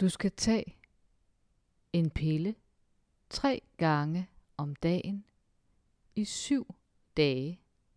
Du skal tage en pille tre gange om dagen i syv dage.